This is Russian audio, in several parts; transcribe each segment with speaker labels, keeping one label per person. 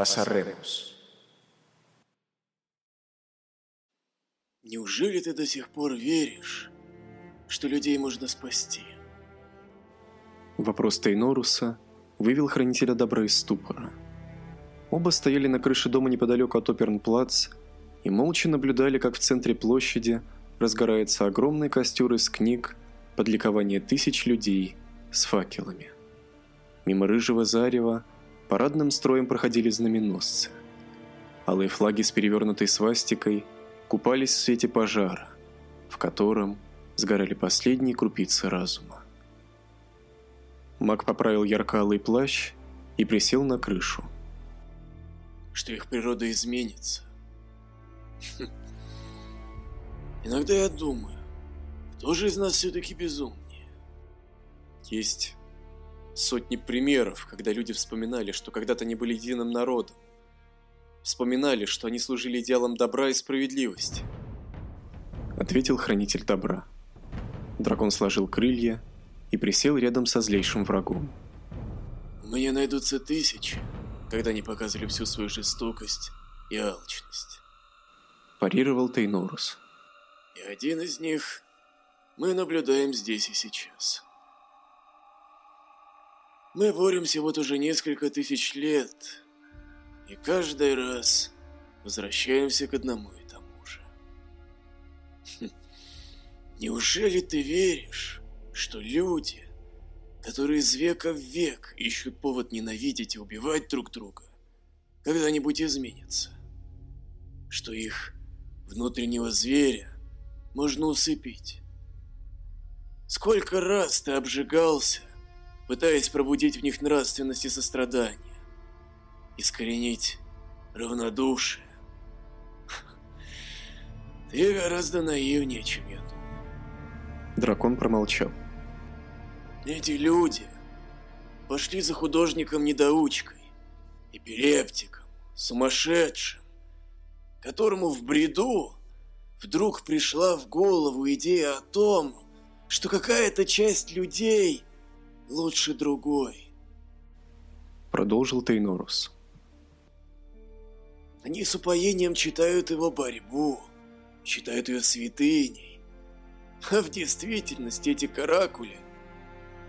Speaker 1: Pasaremos.
Speaker 2: Неужели ты до сих пор веришь, что людей можно спасти?
Speaker 3: Вопрос Тейноруса вывел Хранителя Добра из ступора. Оба стояли на крыше дома неподалеку от Опернплац и молча наблюдали, как в центре площади разгорается огромный костер из книг под ликование тысяч людей с факелами. Мимо рыжего зарева парадным строем проходили знаменосцы. Алые флаги с перевернутой свастикой купались в свете пожара, в котором сгорали последние крупицы разума. Маг поправил ярко-алый плащ и присел на крышу.
Speaker 2: Что их природа изменится. Хм. Иногда я думаю, кто же из нас все-таки безумнее? Есть сотни примеров, когда люди вспоминали, что когда-то они были единым народом. Вспоминали, что они служили идеалам добра и справедливости.
Speaker 3: Ответил хранитель добра. Дракон сложил крылья и присел рядом со злейшим врагом.
Speaker 2: Меня найдутся тысячи, когда они показывали всю свою жестокость и алчность.
Speaker 3: Парировал Тейнорус.
Speaker 2: И один из них мы наблюдаем здесь и сейчас. Мы боремся вот уже несколько тысяч лет, и каждый раз возвращаемся к одному и тому же. Хм. Неужели ты веришь, что люди, которые из века в век ищут повод ненавидеть и убивать друг друга, когда-нибудь изменятся? Что их внутреннего зверя можно усыпить? Сколько раз ты обжигался, пытаясь пробудить в них нравственность и сострадание, искоренить равнодушие. Ты гораздо наивнее, чем я думал.
Speaker 3: Дракон промолчал.
Speaker 2: Эти люди пошли за художником-недоучкой, эпилептиком, сумасшедшим, которому в бреду вдруг пришла в голову идея о том, что какая-то часть людей лучше другой.
Speaker 3: Продолжил Тейнорус.
Speaker 2: Они с упоением читают его борьбу, считают ее святыней. А в действительности эти каракули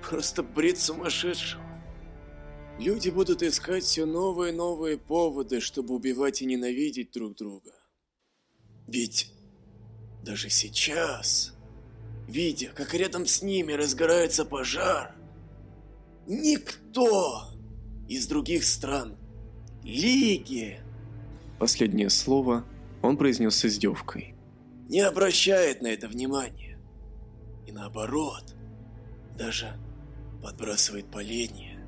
Speaker 2: просто бред сумасшедшего. Люди будут искать все новые и новые поводы, чтобы убивать и ненавидеть друг друга. Ведь даже сейчас, видя, как рядом с ними разгорается пожар, Никто из других стран Лиги
Speaker 3: Последнее слово он произнес с издевкой.
Speaker 2: Не обращает на это внимания. И наоборот, даже подбрасывает поленья.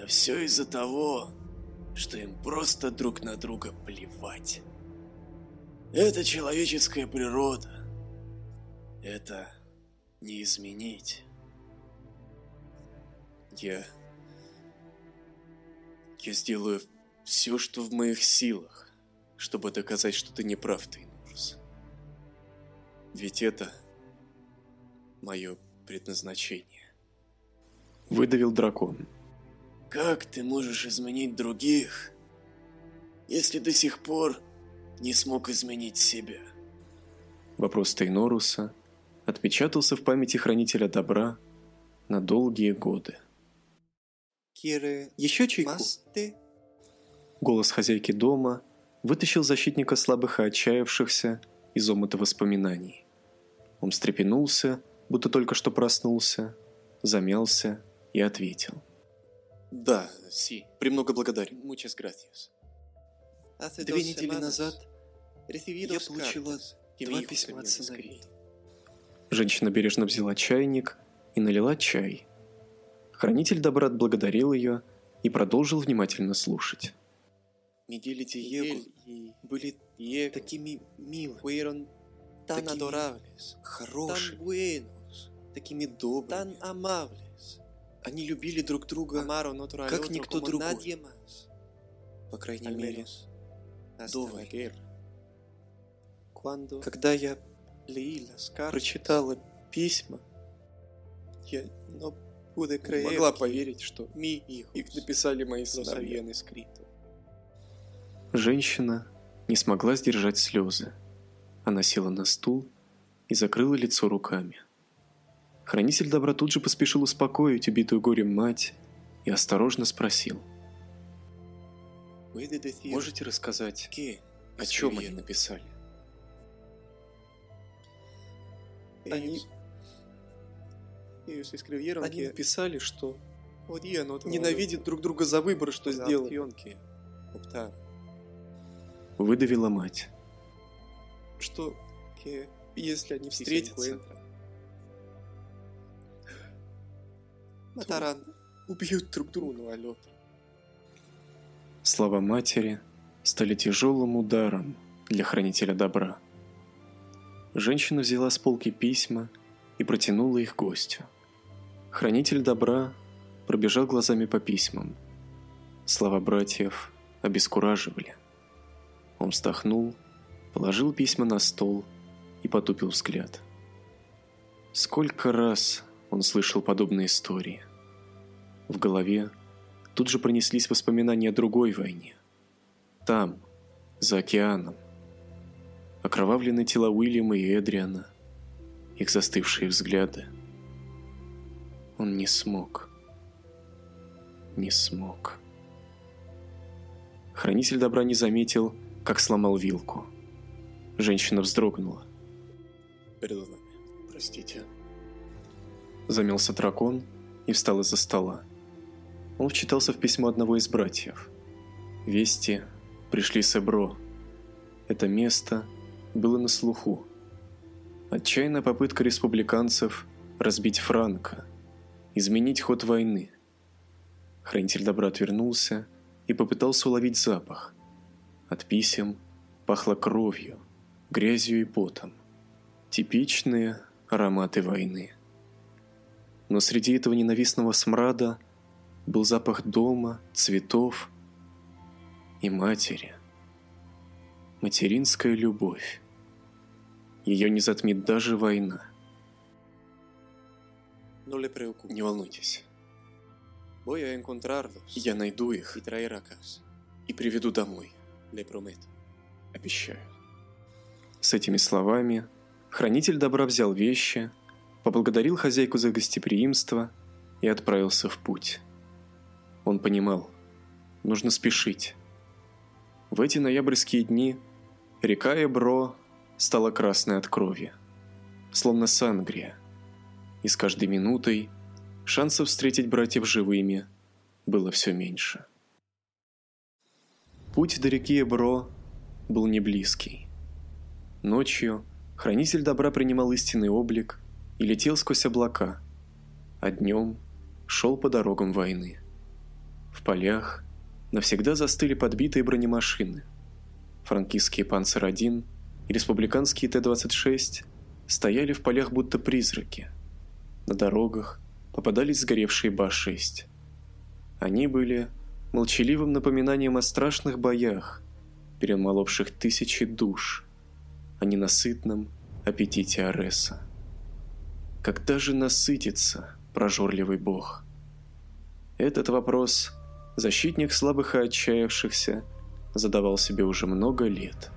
Speaker 2: А все из-за того, что им просто друг на друга плевать. Это человеческая природа. Это не изменить. Я... Я сделаю все, что в моих силах, чтобы доказать, что ты не прав, Тейнурс. Ведь это мое предназначение.
Speaker 3: Выдавил дракон.
Speaker 2: Как ты можешь изменить других, если до сих пор не смог изменить себя?
Speaker 3: Вопрос Тейноруса отпечатался в памяти Хранителя Добра на долгие годы.
Speaker 4: Еще чайку?
Speaker 3: Голос хозяйки дома вытащил защитника слабых и отчаявшихся из омута воспоминаний. Он встрепенулся, будто только что проснулся, замялся и ответил.
Speaker 2: Да, си, премного благодарен. Muchas gracias.
Speaker 4: Две недели назад я получила два письма от сыновей.
Speaker 3: Женщина бережно взяла чайник и налила чай. Хранитель добра отблагодарил ее и продолжил внимательно слушать.
Speaker 4: Мигель и Диего были такими милыми, такими хорошими, такими добрыми. Они любили друг друга, как никто другой. По крайней мере, до войны. Когда я прочитала письма, я, но
Speaker 2: могла поверить, что их написали мои сыновья. Женщина не смогла сдержать слезы. Она села на стул и закрыла лицо руками. Хранитель добра тут же поспешил успокоить убитую горем мать и осторожно спросил. «Можете рассказать, о чем они написали?»
Speaker 5: Они... Они написали, что ненавидят друг друга за выбор, что сделали.
Speaker 2: Выдавила мать.
Speaker 5: Что если они встретятся, Матаран убьют друг друга лед.
Speaker 2: Слова матери стали тяжелым ударом для хранителя добра. Женщина взяла с полки письма и протянула их гостю. Хранитель добра пробежал глазами по письмам. Слова братьев обескураживали. Он вздохнул, положил письма на стол и потупил взгляд. Сколько раз он слышал подобные истории. В голове тут же пронеслись воспоминания о другой войне. Там, за океаном. Окровавленные тела Уильяма и Эдриана, их застывшие взгляды. Он не смог. Не смог. Хранитель добра не заметил, как сломал вилку. Женщина вздрогнула.
Speaker 4: Перед нами. Простите.
Speaker 2: Замялся дракон и встал из-за стола. Он вчитался в письмо одного из братьев. Вести пришли с Эбро. Это место было на слуху. Отчаянная попытка республиканцев разбить Франка, изменить ход войны. Хранитель добра отвернулся и попытался уловить запах. От писем пахло кровью, грязью и потом. Типичные ароматы войны. Но среди этого ненавистного смрада был запах дома, цветов и матери. Материнская любовь. Ее не затмит даже война. Не волнуйтесь. Я найду их и приведу домой. Обещаю. С этими словами хранитель добра взял вещи, поблагодарил хозяйку за гостеприимство и отправился в путь. Он понимал, нужно спешить. В эти ноябрьские дни река Эбро стала красной от крови, словно сангрия, и с каждой минутой шансов встретить братьев живыми было все меньше. Путь до реки Эбро был не близкий. Ночью хранитель добра принимал истинный облик и летел сквозь облака, а днем шел по дорогам войны. В полях навсегда застыли подбитые бронемашины. Франкистские «Панцер-1» и республиканские Т-26 стояли в полях будто призраки. На дорогах попадались сгоревшие Ба-6. Они были молчаливым напоминанием о страшных боях, перемоловших тысячи душ, о ненасытном аппетите Ареса. Когда же насытится прожорливый бог? Этот вопрос защитник слабых и отчаявшихся задавал себе уже много лет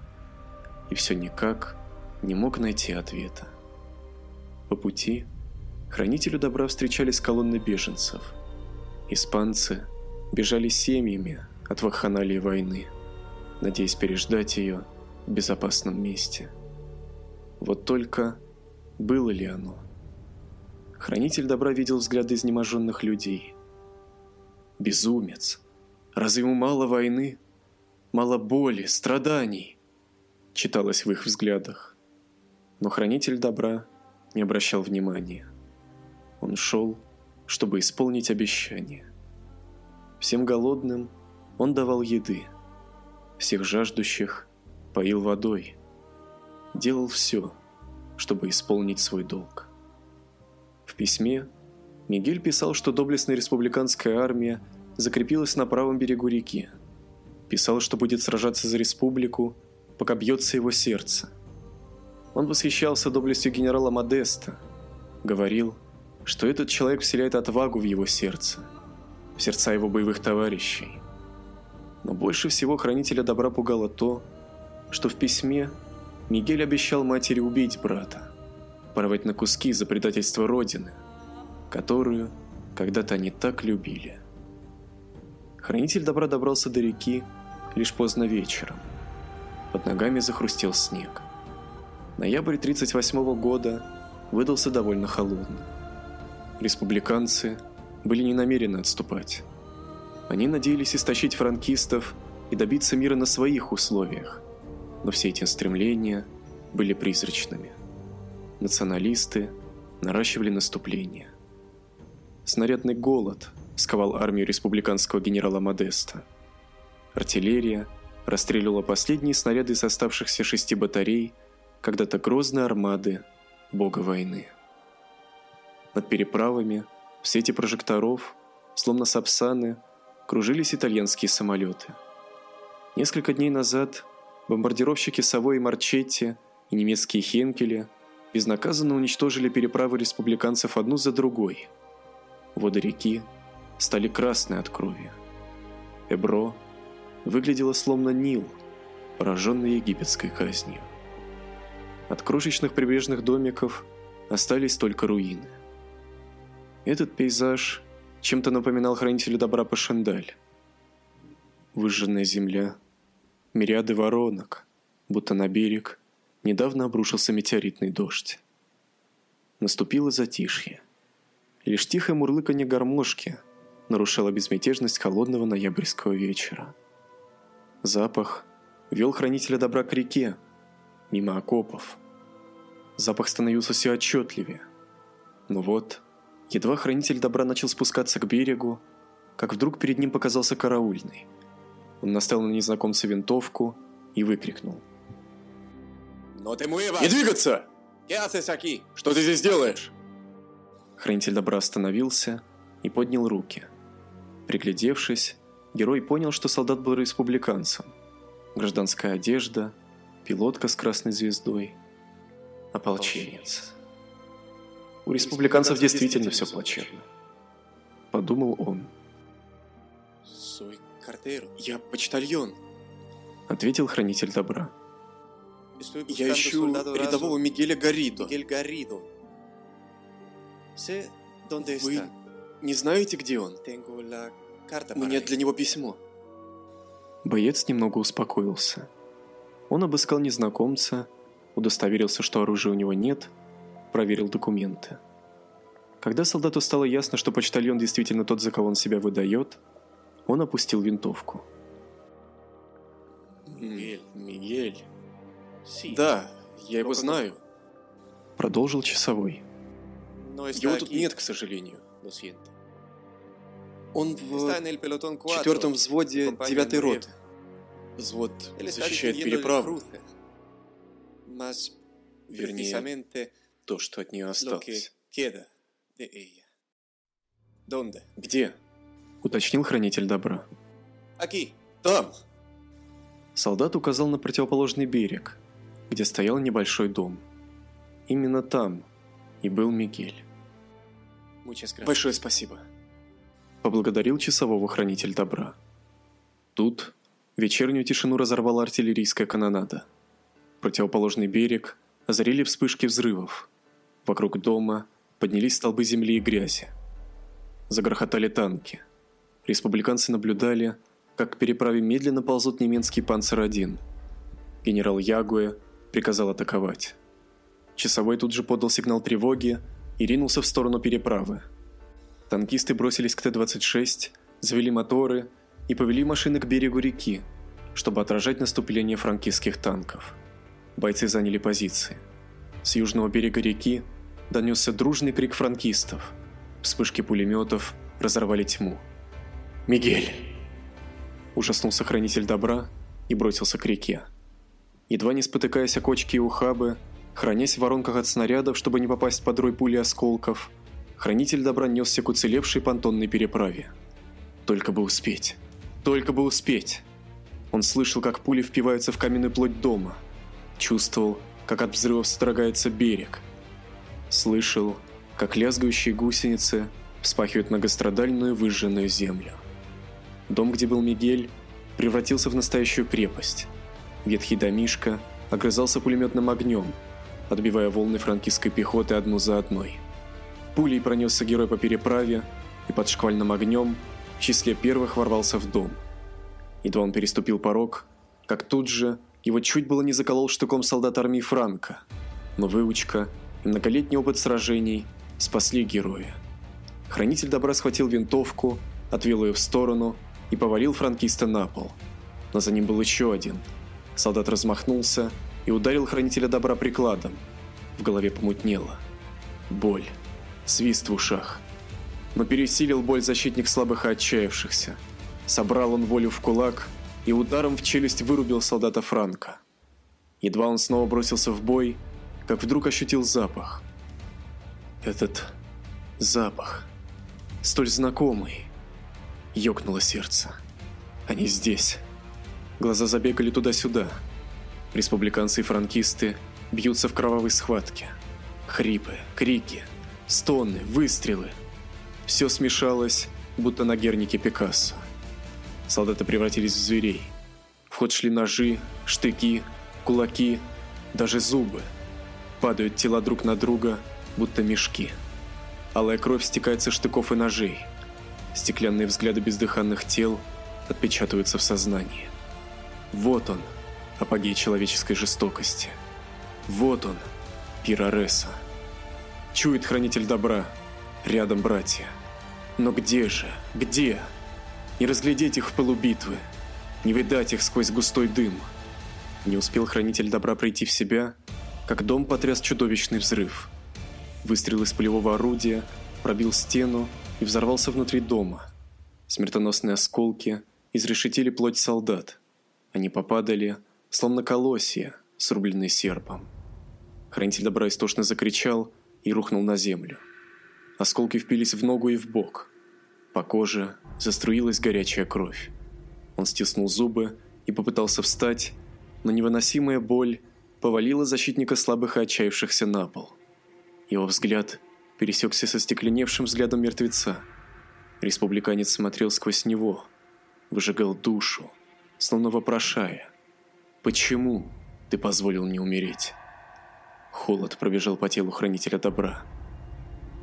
Speaker 2: и все никак не мог найти ответа. По пути хранителю добра встречались колонны беженцев. Испанцы бежали семьями от вахханалии войны, надеясь переждать ее в безопасном месте. Вот только было ли оно? Хранитель добра видел взгляды изнеможенных людей. Безумец! Разве ему мало войны? Мало боли, страданий? Читалось в их взглядах. Но хранитель добра не обращал внимания. Он шел, чтобы исполнить обещание. Всем голодным он давал еды, всех жаждущих поил водой, делал все, чтобы исполнить свой долг. В письме Мигель писал, что доблестная республиканская армия закрепилась на правом берегу реки. Писал, что будет сражаться за республику, пока бьется его сердце. Он восхищался доблестью генерала Модеста, говорил, что этот человек вселяет отвагу в его сердце, в сердца его боевых товарищей. Но больше всего хранителя добра пугало то, что в письме Мигель обещал матери убить брата, порвать на куски за предательство Родины, которую когда-то они так любили. Хранитель добра добрался до реки лишь поздно вечером. Под ногами захрустел снег. Ноябрь 1938 года выдался довольно холодным. Республиканцы были не намерены отступать. Они надеялись истощить франкистов и добиться мира на своих условиях, но все эти стремления были призрачными. Националисты наращивали наступление. Снарядный голод сковал армию республиканского генерала Модеста. Артиллерия расстреливала последние снаряды из оставшихся шести батарей когда-то грозной армады бога войны. Над переправами в свете прожекторов, словно сапсаны, кружились итальянские самолеты. Несколько дней назад бомбардировщики Савой и Марчетти и немецкие Хенкели безнаказанно уничтожили переправы республиканцев одну за другой. Воды реки стали красные от крови. Эбро выглядела словно Нил, пораженный египетской казнью. От крошечных прибрежных домиков остались только руины. Этот пейзаж чем-то напоминал хранителю добра Пашендаль. Выжженная земля, мириады воронок, будто на берег недавно обрушился метеоритный дождь. Наступило затишье. Лишь тихое мурлыканье гармошки нарушало безмятежность холодного ноябрьского вечера. Запах вел хранителя добра к реке, мимо окопов. Запах становился все отчетливее. Но вот Едва хранитель добра начал спускаться к берегу, как вдруг перед ним показался караульный. Он наставил на незнакомца винтовку и выкрикнул.
Speaker 4: «Не двигаться! Что ты здесь делаешь?»
Speaker 2: Хранитель добра остановился и поднял руки. Приглядевшись, герой понял, что солдат был республиканцем. Гражданская одежда, пилотка с красной звездой, ополченец. У республиканцев действительно все плачевно. Подумал он.
Speaker 4: «Я почтальон», —
Speaker 2: ответил хранитель добра.
Speaker 4: «Я ищу рядового Мигеля Гаридо». Вы не знаете, где он? У меня для него письмо.
Speaker 2: Боец немного успокоился. Он обыскал незнакомца, удостоверился, что оружия у него нет, проверил документы. Когда солдату стало ясно, что почтальон действительно тот, за кого он себя выдает, он опустил винтовку.
Speaker 4: «Мигель, Мигель...» «Да, я его знаю», —
Speaker 2: продолжил часовой.
Speaker 4: «Его тут нет, к сожалению. Он в четвертом взводе девятой роты. Взвод защищает переправу. Вернее, то, что от нее осталось.
Speaker 2: Донде? Где? Уточнил хранитель добра.
Speaker 4: Аки, там.
Speaker 2: Солдат указал на противоположный берег, где стоял небольшой дом. Именно там и был Мигель.
Speaker 4: Большое спасибо.
Speaker 2: Поблагодарил часового хранитель добра. Тут вечернюю тишину разорвала артиллерийская канонада. Противоположный берег озарили вспышки взрывов. Вокруг дома поднялись столбы земли и грязи. Загрохотали танки. Республиканцы наблюдали, как к переправе медленно ползут немецкий «Панцер-1». Генерал Ягуэ приказал атаковать. Часовой тут же подал сигнал тревоги и ринулся в сторону переправы. Танкисты бросились к Т-26, завели моторы и повели машины к берегу реки, чтобы отражать наступление франкистских танков. Бойцы заняли позиции. С южного берега реки донесся дружный крик франкистов. Вспышки пулеметов разорвали тьму. «Мигель!» Ужаснулся хранитель добра и бросился к реке. Едва не спотыкаясь о кочки и ухабы, хранясь в воронках от снарядов, чтобы не попасть под рой пули осколков, хранитель добра несся к уцелевшей понтонной переправе. Только бы успеть. Только бы успеть. Он слышал, как пули впиваются в каменную плоть дома. Чувствовал, как от взрывов содрогается берег. Слышал, как лязгающие гусеницы вспахивают многострадальную выжженную землю. Дом, где был Мигель, превратился в настоящую крепость. Ветхий домишка огрызался пулеметным огнем, отбивая волны франкистской пехоты одну за одной. Пулей пронесся герой по переправе и под шквальным огнем в числе первых ворвался в дом. Едва он переступил порог, как тут же его чуть было не заколол штыком солдат армии Франка. Но выучка и многолетний опыт сражений спасли героя. Хранитель добра схватил винтовку, отвел ее в сторону и повалил франкиста на пол. Но за ним был еще один. Солдат размахнулся и ударил хранителя добра прикладом. В голове помутнело. Боль. Свист в ушах. Но пересилил боль защитник слабых и отчаявшихся. Собрал он волю в кулак и ударом в челюсть вырубил солдата Франка. Едва он снова бросился в бой, как вдруг ощутил запах. Этот запах, столь знакомый, ёкнуло сердце. Они здесь. Глаза забегали туда-сюда. Республиканцы и франкисты бьются в кровавой схватке. Хрипы, крики, стоны, выстрелы. Все смешалось, будто на гернике Пикассо. Солдаты превратились в зверей. В ход шли ножи, штыки, кулаки, даже зубы. Падают тела друг на друга, будто мешки. Алая кровь стекает со штыков и ножей. Стеклянные взгляды бездыханных тел отпечатываются в сознании. Вот он, апогей человеческой жестокости. Вот он, Пирареса. Чует хранитель добра, рядом братья. Но где же, где? Не разглядеть их в пылу битвы, не видать их сквозь густой дым. Не успел хранитель добра прийти в себя, как дом потряс чудовищный взрыв. Выстрел из полевого орудия пробил стену и взорвался внутри дома. Смертоносные осколки изрешетили плоть солдат. Они попадали, словно колосья, срубленные серпом. Хранитель добра истошно закричал и рухнул на землю. Осколки впились в ногу и в бок. По коже заструилась горячая кровь. Он стиснул зубы и попытался встать, но невыносимая боль повалила защитника слабых и отчаявшихся на пол. Его взгляд пересекся со стекленевшим взглядом мертвеца. Республиканец смотрел сквозь него, выжигал душу, словно вопрошая, «Почему ты позволил мне умереть?» Холод пробежал по телу хранителя добра.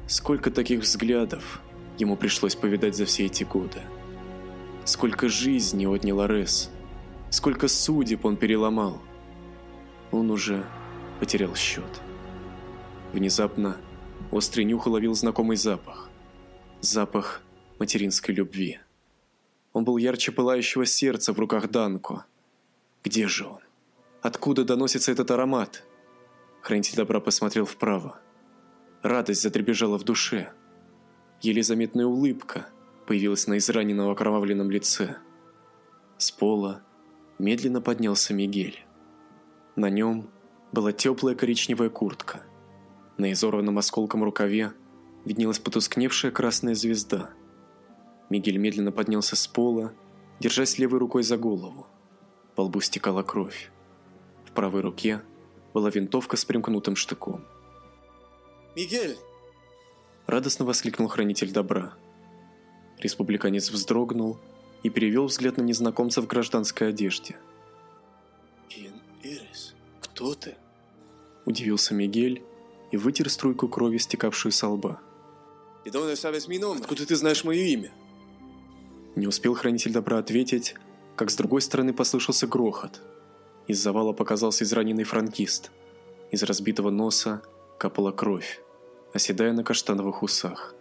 Speaker 2: Сколько таких взглядов ему пришлось повидать за все эти годы. Сколько жизней отнял Арес, сколько судеб он переломал. Он уже потерял счет. Внезапно острый нюх уловил знакомый запах. Запах материнской любви. Он был ярче пылающего сердца в руках Данко. Где же он? Откуда доносится этот аромат? Хранитель добра посмотрел вправо. Радость затребежала в душе. Еле заметная улыбка появилась на израненном окровавленном лице. С пола медленно поднялся Мигель. На нем была теплая коричневая куртка. На изорванном осколком рукаве виднелась потускневшая красная звезда. Мигель медленно поднялся с пола, держась левой рукой за голову. По лбу стекала кровь. В правой руке была винтовка с примкнутым штыком.
Speaker 4: «Мигель!»
Speaker 2: Радостно воскликнул хранитель добра. Республиканец вздрогнул и перевел взгляд на незнакомца в гражданской одежде.
Speaker 4: «Кин Ирис, кто ты?»
Speaker 2: Удивился Мигель и вытер струйку крови, стекавшую со лба.
Speaker 4: Откуда ты знаешь мое имя?»
Speaker 2: Не успел хранитель добра ответить, как с другой стороны послышался грохот. Из завала показался израненный франкист. Из разбитого носа капала кровь, оседая на каштановых усах.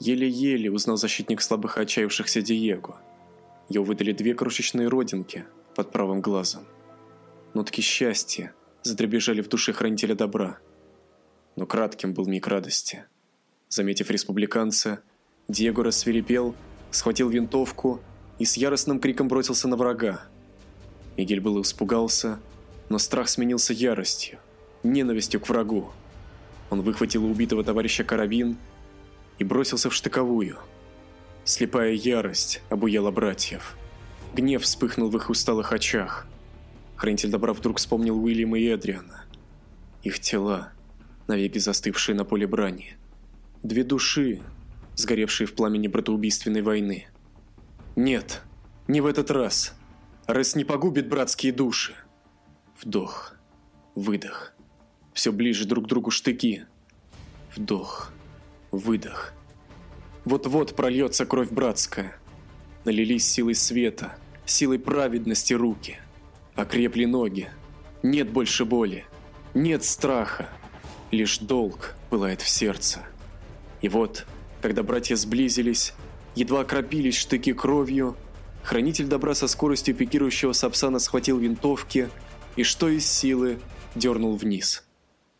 Speaker 2: Еле-еле узнал защитник слабых и отчаявшихся Диего. Его выдали две крошечные родинки под правым глазом. Нотки счастья задребежали в душе хранителя добра. Но кратким был миг радости. Заметив республиканца, Диего рассверепел схватил винтовку и с яростным криком бросился на врага. Мигель было испугался, но страх сменился яростью, ненавистью к врагу. Он выхватил у убитого товарища карабин и бросился в штыковую. Слепая ярость обуяла братьев. Гнев вспыхнул в их усталых очах. Хранитель добра вдруг вспомнил Уильяма и Эдриана. Их тела, навеки застывшие на поле брани. Две души, сгоревшие в пламени братоубийственной войны. Нет, не в этот раз. Раз не погубит братские души. Вдох, выдох. Все ближе друг к другу штыки. Вдох, выдох. Вот-вот прольется кровь братская. Налились силой света, силой праведности руки. Окрепли ноги. Нет больше боли. Нет страха. Лишь долг пылает в сердце. И вот, когда братья сблизились, едва окропились штыки кровью, хранитель добра со скоростью пикирующего сапсана схватил винтовки и, что из силы, дернул вниз.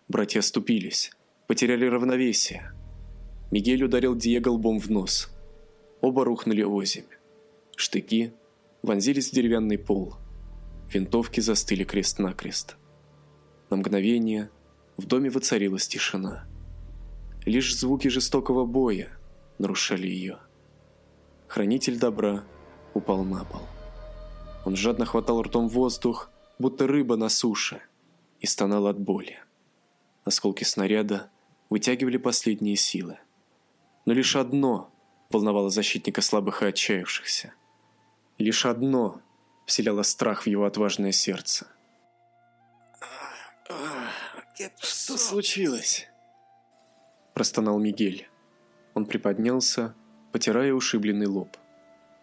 Speaker 2: Братья оступились, потеряли равновесие. Мигель ударил Диего лбом в нос. Оба рухнули озимь. Штыки вонзились в деревянный пол. Винтовки застыли крест-накрест. На мгновение в доме воцарилась тишина. Лишь звуки жестокого боя нарушали ее. Хранитель добра упал на пол. Он жадно хватал ртом воздух, будто рыба на суше, и стонал от боли. Осколки снаряда вытягивали последние силы. Но лишь одно волновало защитника слабых и отчаявшихся. Лишь одно вселяло страх в его отважное сердце.
Speaker 4: Что случилось?
Speaker 2: Простонал Мигель. Он приподнялся, потирая ушибленный лоб.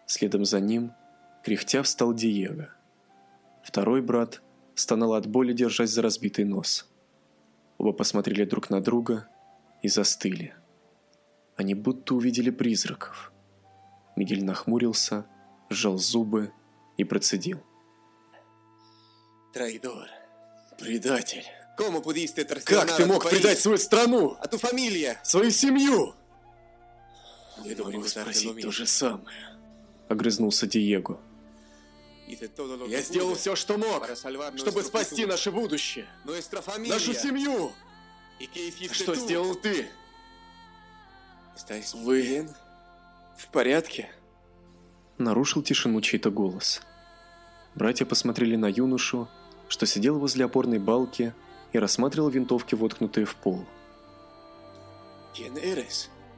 Speaker 2: Следом за ним, кряхтя, встал Диего. Второй брат стонал от боли, держась за разбитый нос. Оба посмотрели друг на друга и застыли. Они будто увидели призраков. Мигель нахмурился, сжал зубы и процедил.
Speaker 4: Трайдор, предатель.
Speaker 5: Как
Speaker 4: ты мог предать свою страну,
Speaker 5: А ту фамилия?
Speaker 4: свою семью? Я думаю спросить то же самое.
Speaker 2: Огрызнулся Диего.
Speaker 4: Я сделал все, что мог, чтобы спасти наше будущее, нашу семью. А что сделал ты? Вы в порядке?
Speaker 2: Нарушил тишину чей-то голос. Братья посмотрели на юношу, что сидел возле опорной балки и рассматривал винтовки, воткнутые в пол.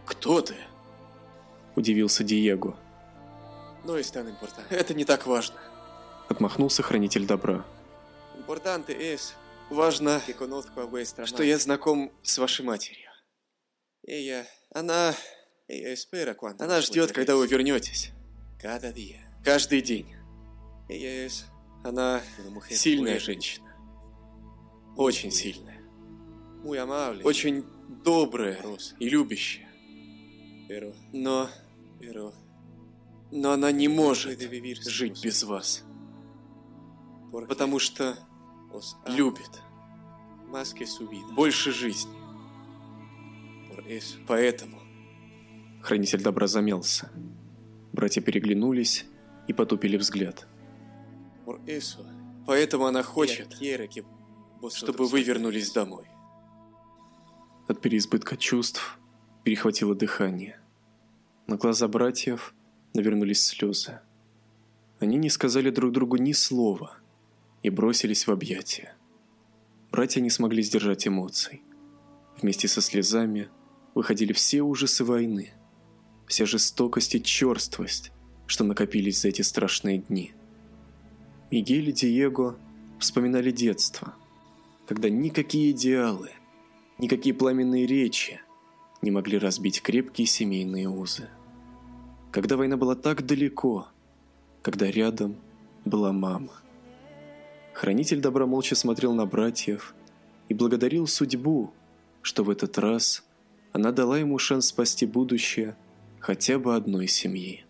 Speaker 4: Кто ты?
Speaker 2: Удивился Диего.
Speaker 4: Это не так важно.
Speaker 2: Отмахнулся хранитель добра.
Speaker 4: Важно, что я знаком с вашей матерью. Она... Она ждет, когда вы вернетесь. Каждый день. Она сильная женщина. Очень сильная. Очень добрая и любящая. Но... Но она не может жить без вас. Потому что любит. Больше жизни. Поэтому...
Speaker 2: Хранитель добра замялся. Братья переглянулись и потупили взгляд.
Speaker 4: Поэтому она хочет, чтобы вы вернулись домой.
Speaker 2: От переизбытка чувств перехватило дыхание. На глаза братьев навернулись слезы. Они не сказали друг другу ни слова и бросились в объятия. Братья не смогли сдержать эмоций. Вместе со слезами выходили все ужасы войны, вся жестокость и черствость, что накопились за эти страшные дни. Мигель и Диего вспоминали детство, когда никакие идеалы, никакие пламенные речи не могли разбить крепкие семейные узы. Когда война была так далеко, когда рядом была мама. Хранитель добра молча смотрел на братьев и благодарил судьбу, что в этот раз она дала ему шанс спасти будущее хотя бы одной семьи.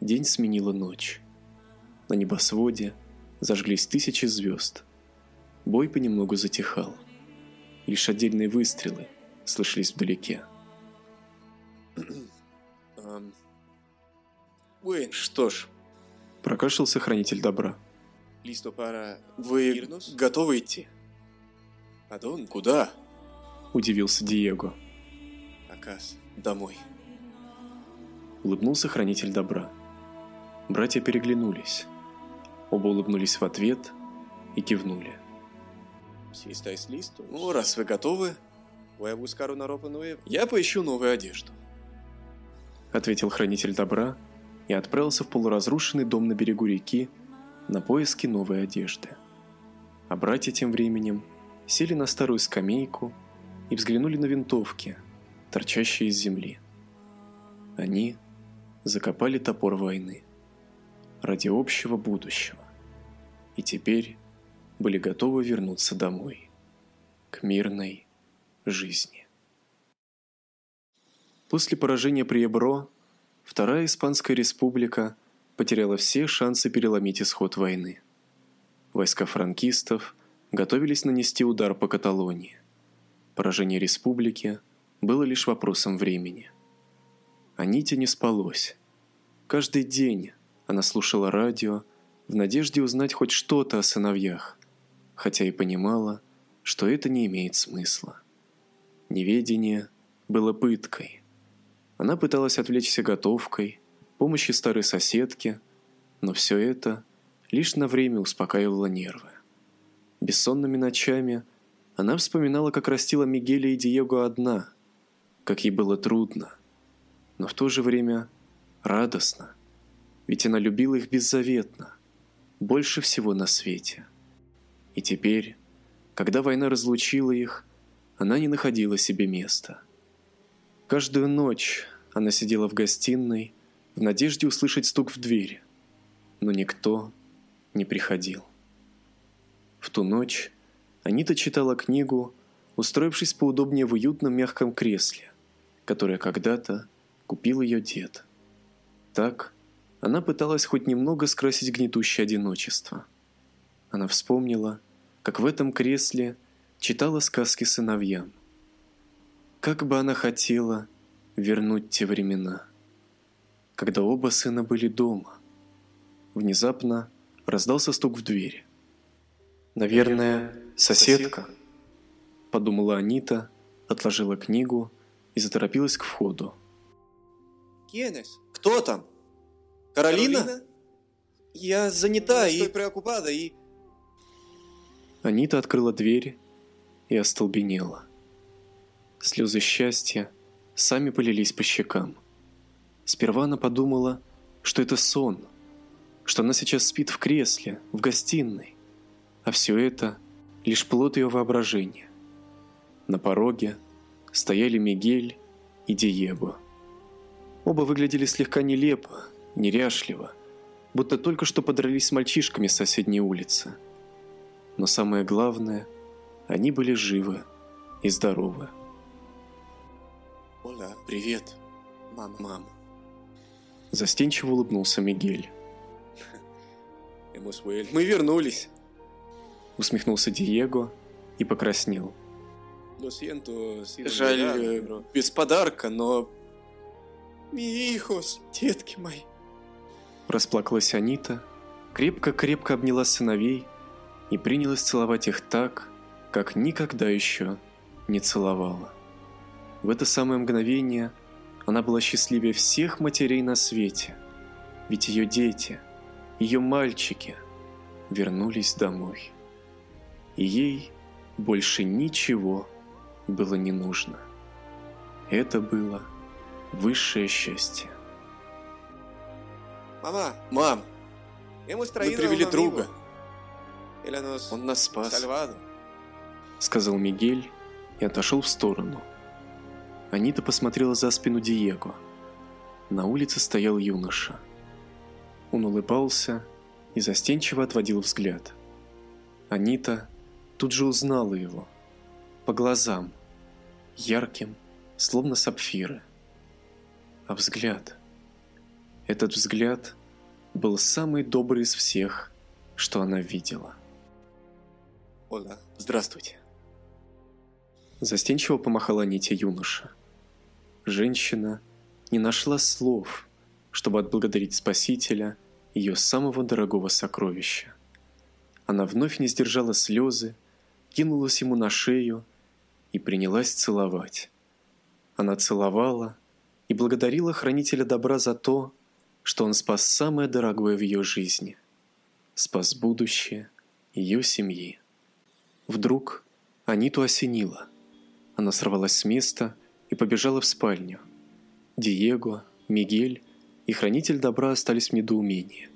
Speaker 2: День сменила ночь. На небосводе зажглись тысячи звезд. Бой понемногу затихал. Лишь отдельные выстрелы слышались вдалеке.
Speaker 4: Уэйн, что ж,
Speaker 2: Прокашлялся хранитель добра.
Speaker 4: Вы готовы идти? Куда?
Speaker 2: Удивился Диего.
Speaker 4: Домой.
Speaker 2: Улыбнулся хранитель добра. Братья переглянулись. Оба улыбнулись в ответ и кивнули.
Speaker 4: Ну, раз вы готовы, Я поищу новую одежду.
Speaker 2: Ответил хранитель добра и отправился в полуразрушенный дом на берегу реки на поиски новой одежды. А братья тем временем сели на старую скамейку и взглянули на винтовки, торчащие из земли. Они закопали топор войны ради общего будущего. И теперь были готовы вернуться домой, к мирной жизни. После поражения при Эбро Вторая Испанская республика потеряла все шансы переломить исход войны. Войска франкистов готовились нанести удар по Каталонии. Поражение республики было лишь вопросом времени. Аните не спалось. Каждый день она слушала радио в надежде узнать хоть что-то о сыновьях, хотя и понимала, что это не имеет смысла. Неведение было пыткой. Она пыталась отвлечься готовкой, помощи старой соседки, но все это лишь на время успокаивало нервы. Бессонными ночами она вспоминала, как растила Мигеля и Диего одна, как ей было трудно, но в то же время радостно, ведь она любила их беззаветно, больше всего на свете. И теперь, когда война разлучила их, она не находила себе места. Каждую ночь она сидела в гостиной в надежде услышать стук в дверь, но никто не приходил. В ту ночь Анита читала книгу, устроившись поудобнее в уютном мягком кресле, которое когда-то купил ее дед. Так она пыталась хоть немного скрасить гнетущее одиночество. Она вспомнила, как в этом кресле читала сказки сыновьям. Как бы она хотела вернуть те времена, когда оба сына были дома. Внезапно раздался стук в дверь. «Наверное, соседка», — подумала Анита, отложила книгу и заторопилась к входу.
Speaker 4: Кто там? Каролина? Я занята и...
Speaker 5: и...
Speaker 2: Анита открыла дверь и остолбенела. Слезы счастья сами полились по щекам. Сперва она подумала, что это сон, что она сейчас спит в кресле, в гостиной, а все это лишь плод ее воображения. На пороге стояли Мигель и Диего. Оба выглядели слегка нелепо, неряшливо, будто только что подрались с мальчишками с соседней улицы – но самое главное, они были живы и здоровы.
Speaker 4: Оля, привет. Мама. Мам.
Speaker 2: Застенчиво улыбнулся Мигель.
Speaker 4: Мы вернулись.
Speaker 2: Усмехнулся Диего и покраснел.
Speaker 4: Жаль, э, без подарка, но... Михос, детки мои.
Speaker 2: Расплакалась Анита, крепко-крепко обняла сыновей и принялась целовать их так, как никогда еще не целовала. В это самое мгновение она была счастливее всех матерей на свете, ведь ее дети, ее мальчики вернулись домой. И ей больше ничего было не нужно. Это было высшее счастье.
Speaker 4: Мама, мам, мы привели друга. Он нас спас.
Speaker 2: Сказал Мигель и отошел в сторону. Анита посмотрела за спину Диего. На улице стоял юноша. Он улыбался и застенчиво отводил взгляд. Анита тут же узнала его. По глазам. Ярким, словно сапфиры. А взгляд... Этот взгляд был самый добрый из всех, что она видела.
Speaker 4: Оля, здравствуйте.
Speaker 2: Застенчиво помахала Ните юноша. Женщина не нашла слов, чтобы отблагодарить Спасителя ее самого дорогого сокровища. Она вновь не сдержала слезы, кинулась ему на шею и принялась целовать. Она целовала и благодарила хранителя добра за то, что он спас самое дорогое в ее жизни, спас будущее ее семьи. Вдруг Аниту осенило. Она сорвалась с места и побежала в спальню. Диего, Мигель и Хранитель Добра остались в недоумении.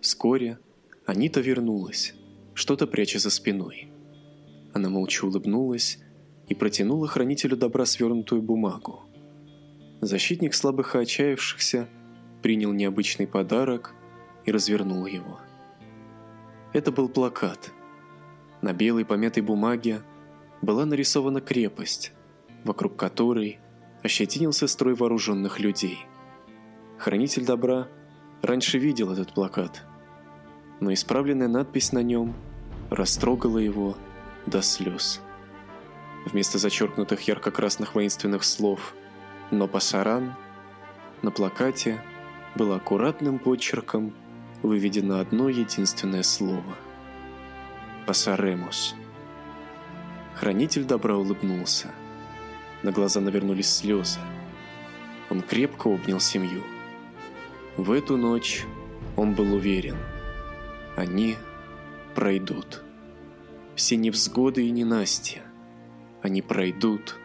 Speaker 2: Вскоре Анита вернулась, что-то пряча за спиной. Она молча улыбнулась и протянула Хранителю Добра свернутую бумагу. Защитник слабых и отчаявшихся принял необычный подарок и развернул его. Это был плакат. На белой помятой бумаге была нарисована крепость, вокруг которой ощетинился строй вооруженных людей. Хранитель добра раньше видел этот плакат, но исправленная надпись на нем растрогала его до слез. Вместо зачеркнутых ярко-красных воинственных слов «Но пасаран» на плакате было аккуратным почерком выведено одно единственное слово «Пасаремус». Хранитель добра улыбнулся. На глаза навернулись слезы. Он крепко обнял семью. В эту ночь он был уверен. Они пройдут. Все невзгоды и ненастья. Они пройдут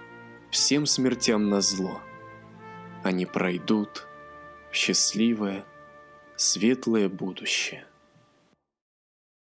Speaker 2: всем смертям на зло. Они пройдут в счастливое, светлое будущее.